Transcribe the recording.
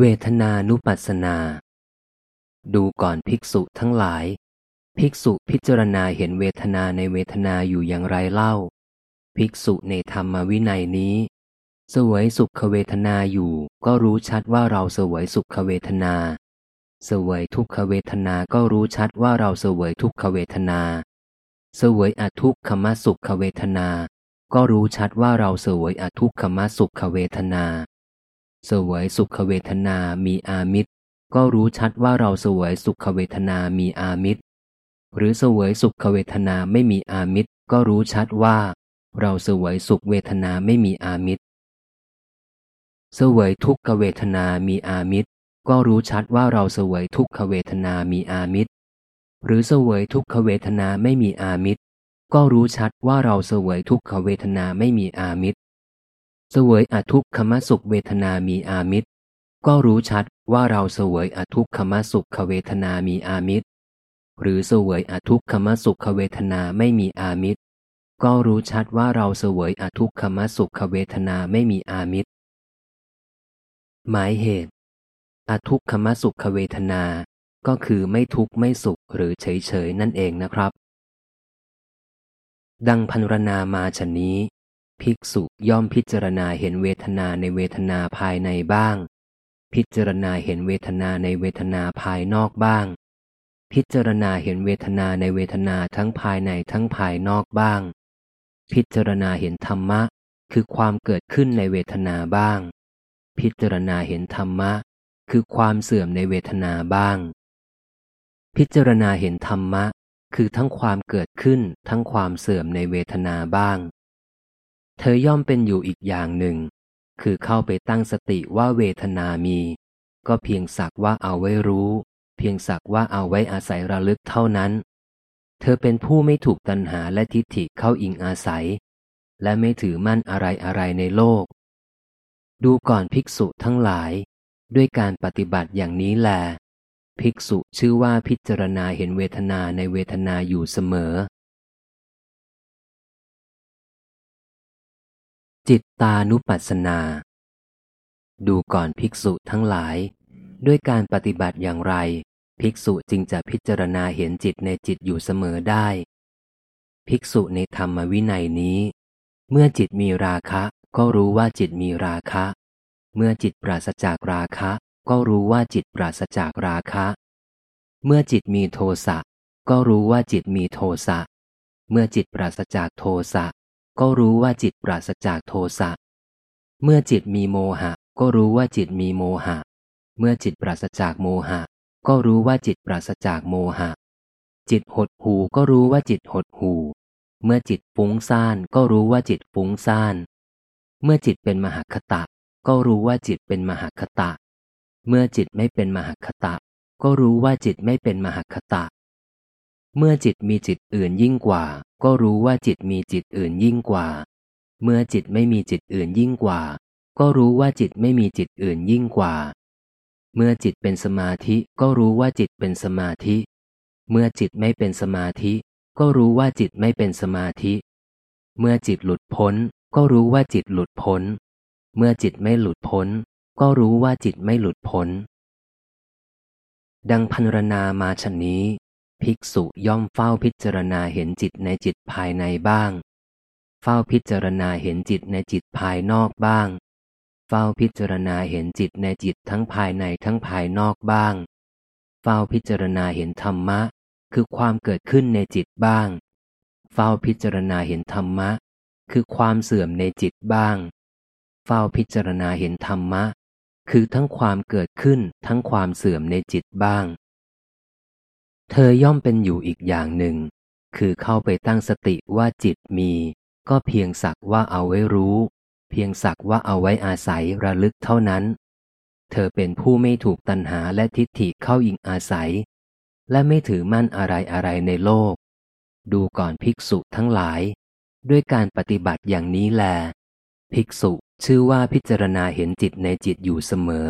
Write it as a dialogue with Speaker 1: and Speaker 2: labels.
Speaker 1: เวทนานุปัสสนา ดูก่อนภิกษุทั้งหลาย ภิกษุพิจารณาเห็นเวทนาในเวทนาอยู่อย่างไรเล่า ภิกษุในธรรมวินัยนี้สวยสุขเวทนาอยู่ก็รู้ชัดว่าเราสวยสุขเวทนาสวยทุกขเวทนาก็รู้ชัดว่าเราสวยทุกขเวทนาสวยอทุกขมสุขเวทนา ก็รู้ชัดว่าเราสวยอทุกขมสุขเวทนา เสวยสุขเวทนามีอามิตร ก็รู้ชัดว่าเราเสวยสุขเวทนามีอามิตร หรือเสวยสุขเวทนาไม่มีอามิตร ก็รู้ชัดว่า เราเสวยสุขเวทนาไม่มีอามิตร เสวยทุกขเวทนามีอามิตร ก็รู้ชัดว่าเราเสวยทุกขเวทนามีอามิตร หรือเสวยทุกขเวทนาไม่มีอามิตร ก็รู้ชัดว่าเราเสวยทุกขเวทนาไม่มีอามิตร เสวยอทุกขมสุขเวทนามีอามิตร ก็รู้ชัดว่าเราเสวยอทุกขมสุขเวทนามีอามิตร หรือเสวยอทุกขมสุขเวทนาไม่มีอามิตร ก็รู้ชัดว่าเราเสวยอทุกขมสุขเวทนาไม่มีอามิตร หมายเหตุ อทุกขมสุขเวทนา ก็คือไม่ทุกข์ไม่สุขหรือเฉยเฉยนั่นเองนะครับ ดังพันรนามาชนนี้ ภิกษุย่อมพิจารณาเห็นเวทนาในเวทนาภายในบ้าง พิจารณาเห็นเวทนาในเวทนาภายนอกบ้าง พิจารณาเห็นเวทนาในเวทนาทั้งภายในทั้งภายนอกบ้าง พิจารณาเห็นธรรมะ คือความเกิดขึ้นในเวทนาบ้าง พิจารณาเห็นธรรมะ คือความเสื่อมในเวทนาบ้าง พิจารณาเห็นธรรมะ คือทั้งความเกิดขึ้นทั้งความเสื่อมในเวทนาบ้าง เธอย่อมเป็นอยู่อีกอย่างหนึ่ง คือเข้าไปตั้งสติว่าเวทนามี ก็เพียงสักว่าเอาไว้รู้ เพียงสักว่าเอาไว้อาศัยระลึกเท่านั้น เธอเป็นผู้ไม่ถูกตัณหาและทิฏฐิเข้าอิงอาศัย และไม่ถือมั่นอะไรอะไรในโลก ดูก่อนภิกษุทั้งหลาย ด้วยการปฏิบัติอย่างนี้แล ภิกษุชื่อว่าพิจารณาเห็นเวทนาในเวทนาอยู่เสมอ จิตตานุปัสสนา ดูก่อนภิกษุทั้งหลาย ด้วยการปฏิบัติอย่างไร ภิกษุจึงจะพิจารณาเห็นจิตในจิตอยู่เสมอได้ ภิกษุในธรรมวินัยนี้ เมื่อจิตมีราคะก็รู้ว่าจิตมีราคะ เมื่อจิตปราศจากราคะ ก็รู้ว่าจิตปราศจากราคะ เมื่อจิตมีโทสะก็รู้ว่าจิตมีโทสะ เมื่อจิตปราศจากโทสะ ก็รู้ว่าจิตปราศจากโทสะ เมื่อจิตมีโมหะ ก็รู้ว่าจิตมีโมหะ เมื่อจิตปราศจากโมหะ ก็รู้ว่าจิตปราศจากโมหะ จิตหดหูก็รู้ว่าจิตหดหู เมื่อจิตฟุ้งซ่านก็รู้ว่าจิตฟุ้งซ่าน เมื่อจิตเป็นมหคตะ ก็รู้ว่าจิตเป็นมหคตะ เมื่อจิตไม่เป็นมหคตะ ก็รู้ว่าจิตไม่เป็นมหคตะ เมื่อจิตมีจิตอื่นยิ่งกว่า ก็รู้ว่าจิตมีจิตอื่นยิ่งกว่า เมื่อจิตไม่มีจิตอื่นยิ่งกว่า ก็รู้ว่าจิตไม่มีจิตอื่นยิ่งกว่า เมื่อจิตเป็นสมาธิก็รู้ว่าจิตเป็นสมาธิ เมื่อจิตไม่เป็นสมาธิ ก็รู้ว่าจิตไม่เป็นสมาธิ เมื่อจิตหลุดพ้น ก็รู้ว่าจิตหลุดพ้น เมื่อจิตไม่หลุดพ้น ก็รู้ว่าจิตไม่หลุดพ้น ดังพันรนามาชนนี้ ภิกษุย่อมเฝ้าพิจารณาเห็นจิตในจิตภายในบ้าง เฝ้าพิจารณาเห็นจิตในจิตภายนอกบ้าง เฝ้าพิจารณาเห็นจิตในจิตทั้งภายในทั้งภายนอกบ้าง เฝ้าพิจารณาเห็นธรรมะ คือความเกิดขึ้นในจิตบ้าง เฝ้าพิจารณาเห็นธรรมะ คือความเสื่อมในจิตบ้าง เฝ้าพิจารณาเห็นธรรมะ คือทั้งความเกิดขึ้นทั้งความเสื่อมในจิตบ้าง เธอย่อมเป็นอยู่อีกอย่างหนึ่ง คือเข้าไปตั้งสติว่าจิตมี ก็เพียงสักว่าเอาไว้รู้ เพียงสักว่าเอาไว้อาศัยระลึกเท่านั้น เธอเป็นผู้ไม่ถูกตัณหาและทิฏฐิเข้าอิงอาศัย และไม่ถือมั่นอะไรอะไรในโลก ดูก่อนภิกษุทั้งหลาย ด้วยการปฏิบัติอย่างนี้แล ภิกษุชื่อว่าพิจารณาเห็นจิตในจิตอยู่เสมอ